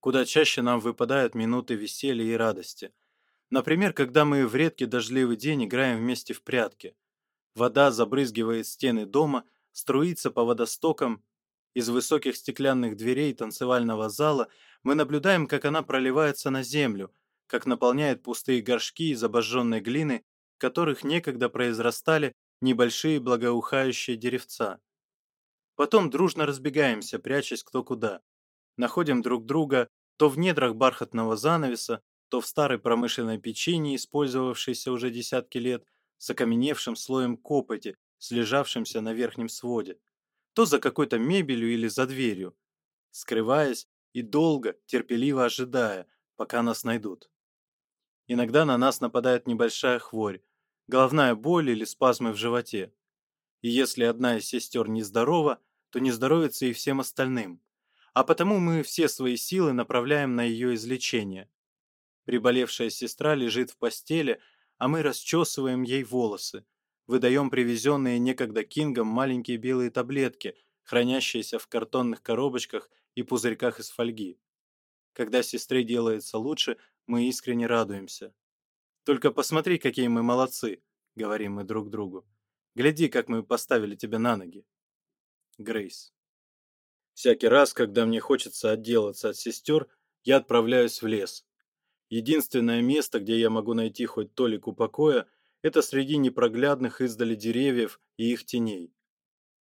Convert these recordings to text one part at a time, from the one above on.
куда чаще нам выпадают минуты веселья и радости. Например, когда мы в редкий дождливый день играем вместе в прятки. Вода забрызгивает стены дома, струится по водостокам. Из высоких стеклянных дверей танцевального зала мы наблюдаем, как она проливается на землю, как наполняет пустые горшки из обожженной глины, в которых некогда произрастали небольшие благоухающие деревца. Потом дружно разбегаемся, прячась кто куда находим друг друга то в недрах бархатного занавеса, то в старой промышленной печи, не использовавшейся уже десятки лет, с окаменевшим слоем копоти, слежавшимся на верхнем своде, то за какой-то мебелью или за дверью, скрываясь и долго, терпеливо ожидая, пока нас найдут. Иногда на нас нападает небольшая хворь, головная боль или спазмы в животе. И если одна из сестер нездорова, то не здоровится и всем остальным а потому мы все свои силы направляем на ее излечение. Приболевшая сестра лежит в постели, а мы расчесываем ей волосы, выдаем привезенные некогда Кингом маленькие белые таблетки, хранящиеся в картонных коробочках и пузырьках из фольги. Когда сестре делается лучше, мы искренне радуемся. «Только посмотри, какие мы молодцы!» — говорим мы друг другу. «Гляди, как мы поставили тебя на ноги!» Грейс. Всякий раз, когда мне хочется отделаться от сестер, я отправляюсь в лес. Единственное место, где я могу найти хоть толику покоя, это среди непроглядных издали деревьев и их теней.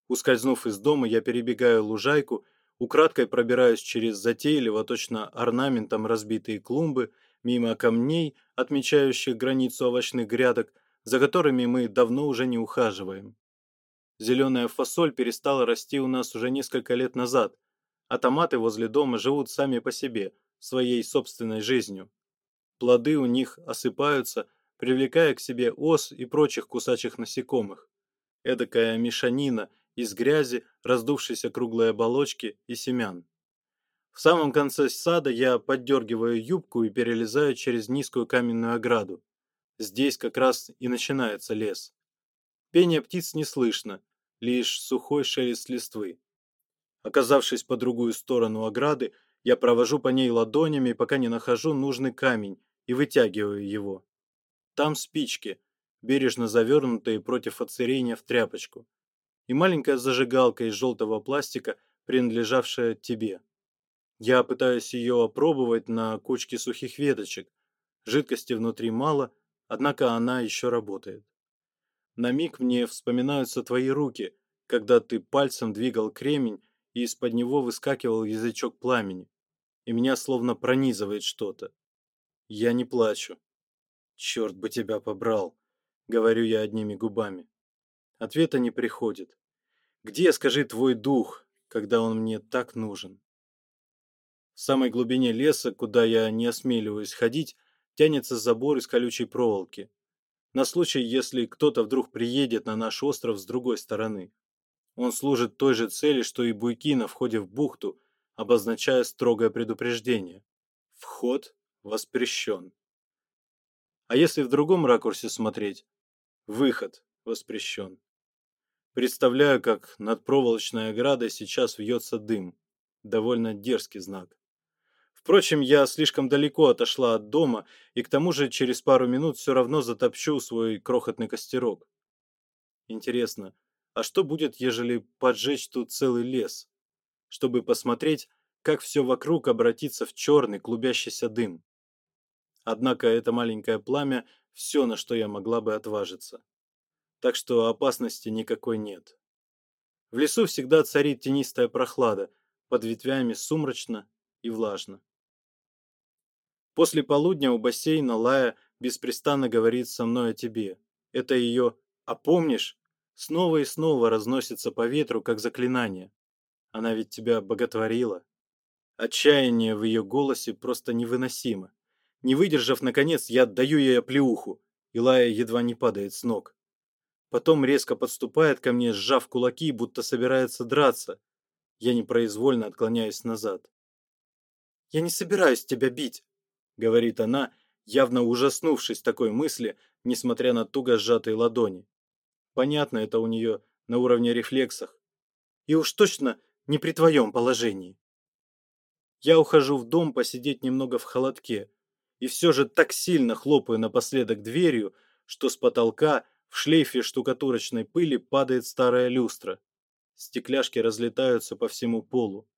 Ускользнув из дома, я перебегаю лужайку, украдкой пробираюсь через затейливо точно орнаментом разбитые клумбы, мимо камней, отмечающих границу овощных грядок, за которыми мы давно уже не ухаживаем. Зеленая фасоль перестала расти у нас уже несколько лет назад, а томаты возле дома живут сами по себе, своей собственной жизнью. Плоды у них осыпаются, привлекая к себе ос и прочих кусачих насекомых. Эдакая мешанина из грязи, раздувшейся круглой оболочки и семян. В самом конце сада я поддергиваю юбку и перелезаю через низкую каменную ограду. Здесь как раз и начинается лес. Пение птиц не слышно, лишь сухой шелест листвы. Оказавшись по другую сторону ограды, я провожу по ней ладонями, пока не нахожу нужный камень и вытягиваю его. Там спички, бережно завернутые против отсырения в тряпочку, и маленькая зажигалка из желтого пластика, принадлежавшая тебе. Я пытаюсь ее опробовать на кучке сухих веточек. Жидкости внутри мало, однако она еще работает. На миг мне вспоминаются твои руки, когда ты пальцем двигал кремень, и из-под него выскакивал язычок пламени. И меня словно пронизывает что-то. Я не плачу. «Черт бы тебя побрал!» — говорю я одними губами. Ответа не приходит. «Где, скажи, твой дух, когда он мне так нужен?» В самой глубине леса, куда я не осмеливаюсь ходить, тянется забор из колючей проволоки на случай, если кто-то вдруг приедет на наш остров с другой стороны. Он служит той же цели, что и буйки на входе в бухту, обозначая строгое предупреждение. Вход воспрещен. А если в другом ракурсе смотреть, выход воспрещен. Представляю, как над проволочной оградой сейчас вьется дым. Довольно дерзкий знак. Впрочем, я слишком далеко отошла от дома, и к тому же через пару минут все равно затопчу свой крохотный костерок. Интересно, а что будет, ежели поджечь тут целый лес? Чтобы посмотреть, как все вокруг обратится в черный клубящийся дым. Однако это маленькое пламя – все, на что я могла бы отважиться. Так что опасности никакой нет. В лесу всегда царит тенистая прохлада, под ветвями сумрачно и влажно. После полудня у бассейна Лая беспрестанно говорит со мной о тебе. Это ее «а помнишь?» снова и снова разносится по ветру, как заклинание. Она ведь тебя боготворила. Отчаяние в ее голосе просто невыносимо. Не выдержав, наконец, я отдаю ей оплеуху, и Лая едва не падает с ног. Потом резко подступает ко мне, сжав кулаки, будто собирается драться. Я непроизвольно отклоняюсь назад. «Я не собираюсь тебя бить!» говорит она, явно ужаснувшись такой мысли, несмотря на туго сжатые ладони. Понятно это у нее на уровне рефлексах, И уж точно не при твоем положении. Я ухожу в дом посидеть немного в холодке и все же так сильно хлопаю напоследок дверью, что с потолка в шлейфе штукатурочной пыли падает старая люстра. Стекляшки разлетаются по всему полу.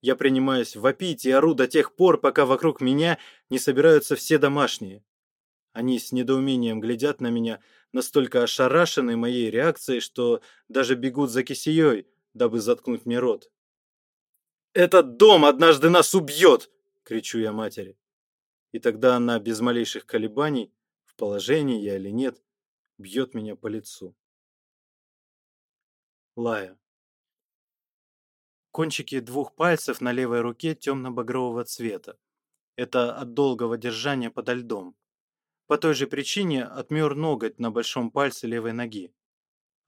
Я принимаюсь вопить и ору до тех пор, пока вокруг меня не собираются все домашние. Они с недоумением глядят на меня, настолько ошарашены моей реакцией, что даже бегут за кисеей, дабы заткнуть мне рот. «Этот дом однажды нас убьет!» — кричу я матери. И тогда она без малейших колебаний, в положении я или нет, бьет меня по лицу. Лая кончики двух пальцев на левой руке темно-багрового цвета. Это от долгого держания подо льдом. По той же причине отмер ноготь на большом пальце левой ноги.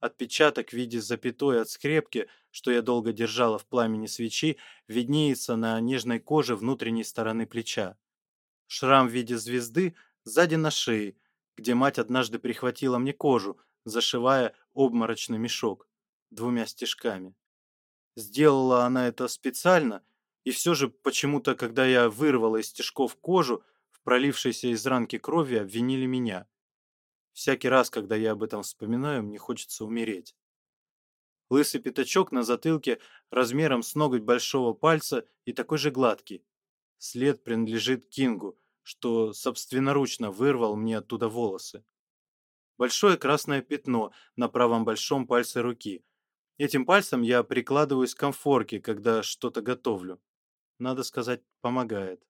Отпечаток в виде запятой от скрепки, что я долго держала в пламени свечи, виднеется на нежной коже внутренней стороны плеча. Шрам в виде звезды сзади на шее, где мать однажды прихватила мне кожу, зашивая обморочный мешок двумя стежками. Сделала она это специально, и все же почему-то, когда я вырвала из стежков кожу, в пролившейся из ранки крови обвинили меня. Всякий раз, когда я об этом вспоминаю, мне хочется умереть. Лысый пятачок на затылке размером с ноготь большого пальца и такой же гладкий. След принадлежит Кингу, что собственноручно вырвал мне оттуда волосы. Большое красное пятно на правом большом пальце руки, Этим пальцем я прикладываюсь к комфорке, когда что-то готовлю. Надо сказать, помогает.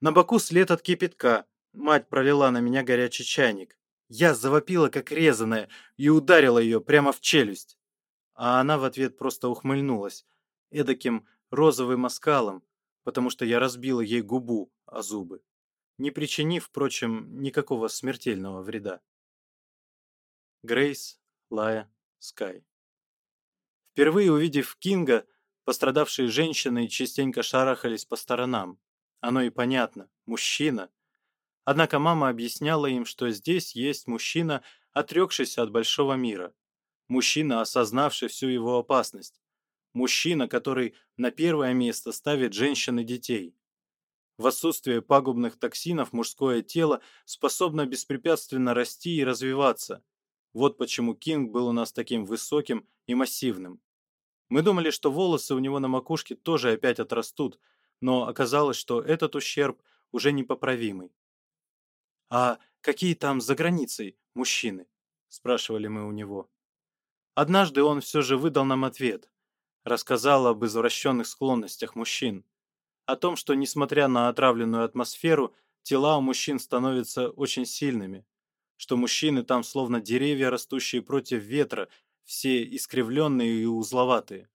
На боку след от кипятка. Мать пролила на меня горячий чайник. Я завопила, как резаная, и ударила ее прямо в челюсть. А она в ответ просто ухмыльнулась, эдаким розовым оскалом, потому что я разбила ей губу о зубы, не причинив, впрочем, никакого смертельного вреда. Грейс, Лая, Скай Впервые увидев Кинга, пострадавшие женщины частенько шарахались по сторонам. Оно и понятно – мужчина. Однако мама объясняла им, что здесь есть мужчина, отрекшийся от большого мира. Мужчина, осознавший всю его опасность. Мужчина, который на первое место ставит женщин и детей. В отсутствие пагубных токсинов мужское тело способно беспрепятственно расти и развиваться. Вот почему Кинг был у нас таким высоким и массивным. Мы думали, что волосы у него на макушке тоже опять отрастут, но оказалось, что этот ущерб уже непоправимый. «А какие там за границей мужчины?» – спрашивали мы у него. Однажды он все же выдал нам ответ. Рассказал об извращенных склонностях мужчин. О том, что, несмотря на отравленную атмосферу, тела у мужчин становятся очень сильными. Что мужчины там словно деревья, растущие против ветра, все искривленные и узловатые,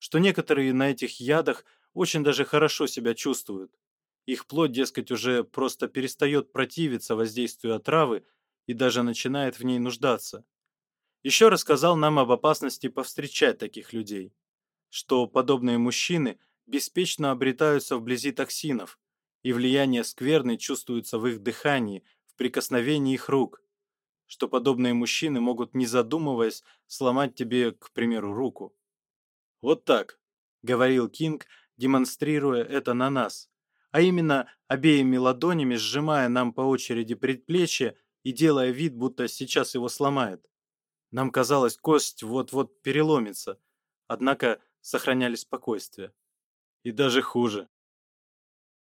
что некоторые на этих ядах очень даже хорошо себя чувствуют. Их плоть, дескать, уже просто перестает противиться воздействию отравы и даже начинает в ней нуждаться. Еще рассказал нам об опасности повстречать таких людей, что подобные мужчины беспечно обретаются вблизи токсинов, и влияние скверны чувствуется в их дыхании, в прикосновении их рук, что подобные мужчины могут, не задумываясь, сломать тебе, к примеру, руку. «Вот так», — говорил Кинг, демонстрируя это на нас, а именно обеими ладонями сжимая нам по очереди предплечье и делая вид, будто сейчас его сломает. Нам казалось, кость вот-вот переломится, однако сохраняли спокойствие. И даже хуже.